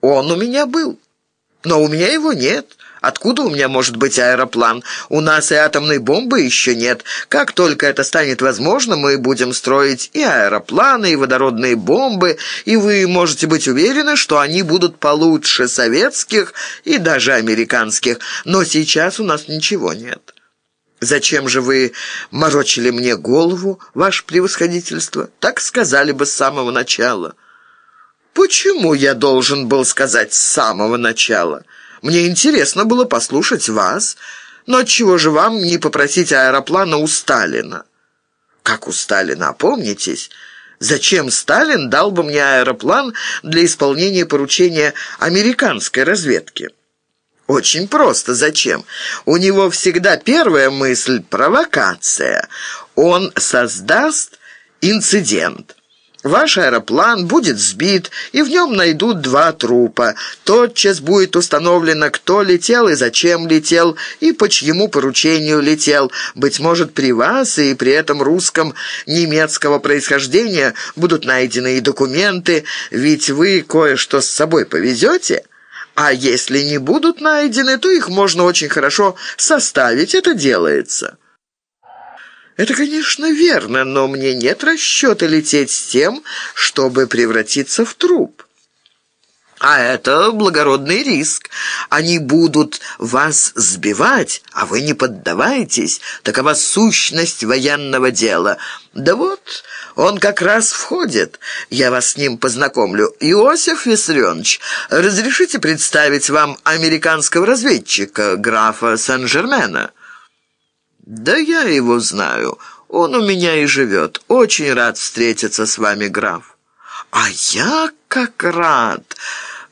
Он у меня был, но у меня его нет. Откуда у меня может быть аэроплан? У нас и атомной бомбы еще нет. Как только это станет возможно, мы будем строить и аэропланы, и водородные бомбы, и вы можете быть уверены, что они будут получше советских и даже американских. Но сейчас у нас ничего нет. Зачем же вы морочили мне голову, ваше превосходительство? Так сказали бы с самого начала. Почему я должен был сказать с самого начала?» Мне интересно было послушать вас, но отчего же вам не попросить аэроплана у Сталина? Как у Сталина, помнитесь? Зачем Сталин дал бы мне аэроплан для исполнения поручения американской разведки? Очень просто. Зачем? У него всегда первая мысль – провокация. Он создаст инцидент. Ваш аэроплан будет сбит, и в нем найдут два трупа. Тотчас будет установлено, кто летел и зачем летел, и по чьему поручению летел. Быть может, при вас и при этом русском немецкого происхождения будут найдены и документы, ведь вы кое-что с собой повезете». А если не будут найдены, то их можно очень хорошо составить, это делается». «Это, конечно, верно, но мне нет расчета лететь с тем, чтобы превратиться в труп». А это благородный риск. Они будут вас сбивать, а вы не поддаваетесь. Такова сущность военного дела. Да вот, он как раз входит. Я вас с ним познакомлю. Иосиф Виссарионович, разрешите представить вам американского разведчика, графа Сен-Жермена?» «Да я его знаю. Он у меня и живет. Очень рад встретиться с вами, граф». «А я как рад!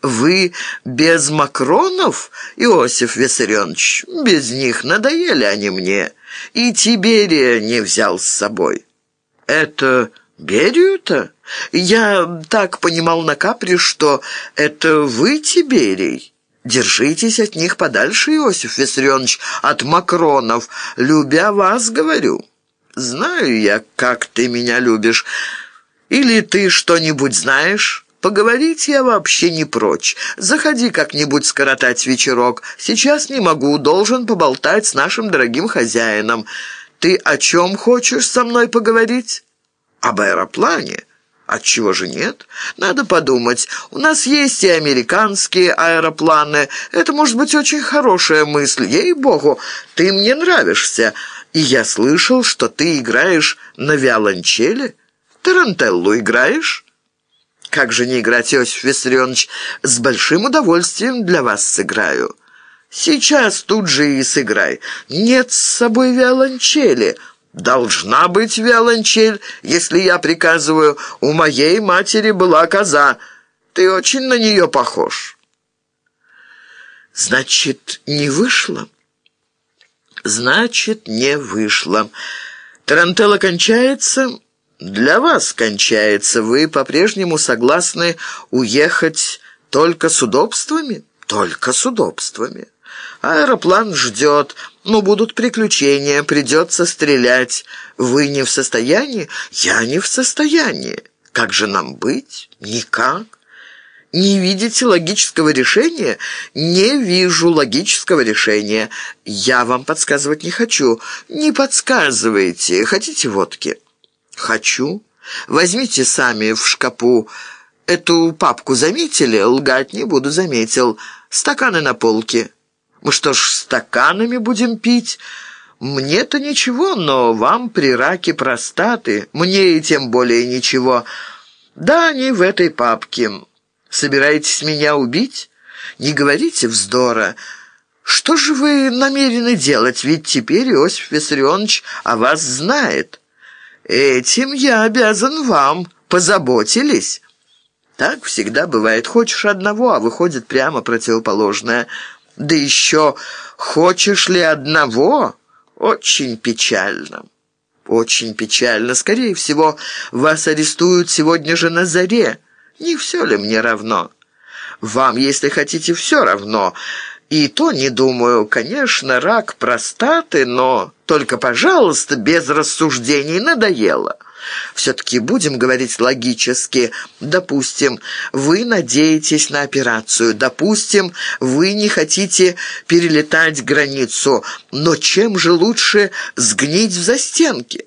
Вы без Макронов, Иосиф Виссарионович? Без них надоели они мне. И Тиберия не взял с собой». «Это Берию-то? Я так понимал на капре, что это вы Тиберий». Держитесь от них подальше, Иосиф Виссарионович, от Макронов. Любя вас, говорю. Знаю я, как ты меня любишь. Или ты что-нибудь знаешь? Поговорить я вообще не прочь. Заходи как-нибудь скоротать вечерок. Сейчас не могу, должен поболтать с нашим дорогим хозяином. Ты о чем хочешь со мной поговорить? Об аэроплане?» Отчего же нет? Надо подумать. У нас есть и американские аэропланы. Это может быть очень хорошая мысль. Ей-богу, ты мне нравишься. И я слышал, что ты играешь на виолончели. Тарантеллу играешь? Как же не играть, Иосиф Виссарионович? С большим удовольствием для вас сыграю. Сейчас тут же и сыграй. Нет с собой виолончели. «Должна быть виолончель, если я приказываю. У моей матери была коза. Ты очень на нее похож». «Значит, не вышло?» «Значит, не вышло. Тарантелла кончается?» «Для вас кончается. Вы по-прежнему согласны уехать только с удобствами?» «Только с удобствами». Аэроплан ждет, но будут приключения, придется стрелять. Вы не в состоянии? Я не в состоянии. Как же нам быть? Никак. Не видите логического решения? Не вижу логического решения. Я вам подсказывать не хочу. Не подсказывайте. Хотите водки? Хочу. Возьмите сами в шкапу. Эту папку заметили? Лгать не буду, заметил. Стаканы на полке. Мы что ж, стаканами будем пить? Мне-то ничего, но вам при раке простаты. Мне и тем более ничего. Да, они в этой папке. Собираетесь меня убить? Не говорите вздора. Что же вы намерены делать? Ведь теперь Иосиф Виссарионович о вас знает. Этим я обязан вам. Позаботились. Так всегда бывает. Хочешь одного, а выходит прямо противоположное – да еще хочешь ли одного? Очень печально. Очень печально. Скорее всего, вас арестуют сегодня же на заре. Не все ли мне равно? Вам, если хотите, все равно. И то не думаю. Конечно, рак простаты, но только, пожалуйста, без рассуждений надоело. Все-таки будем говорить логически. Допустим, вы надеетесь на операцию. Допустим, вы не хотите перелетать границу. Но чем же лучше сгнить в застенке?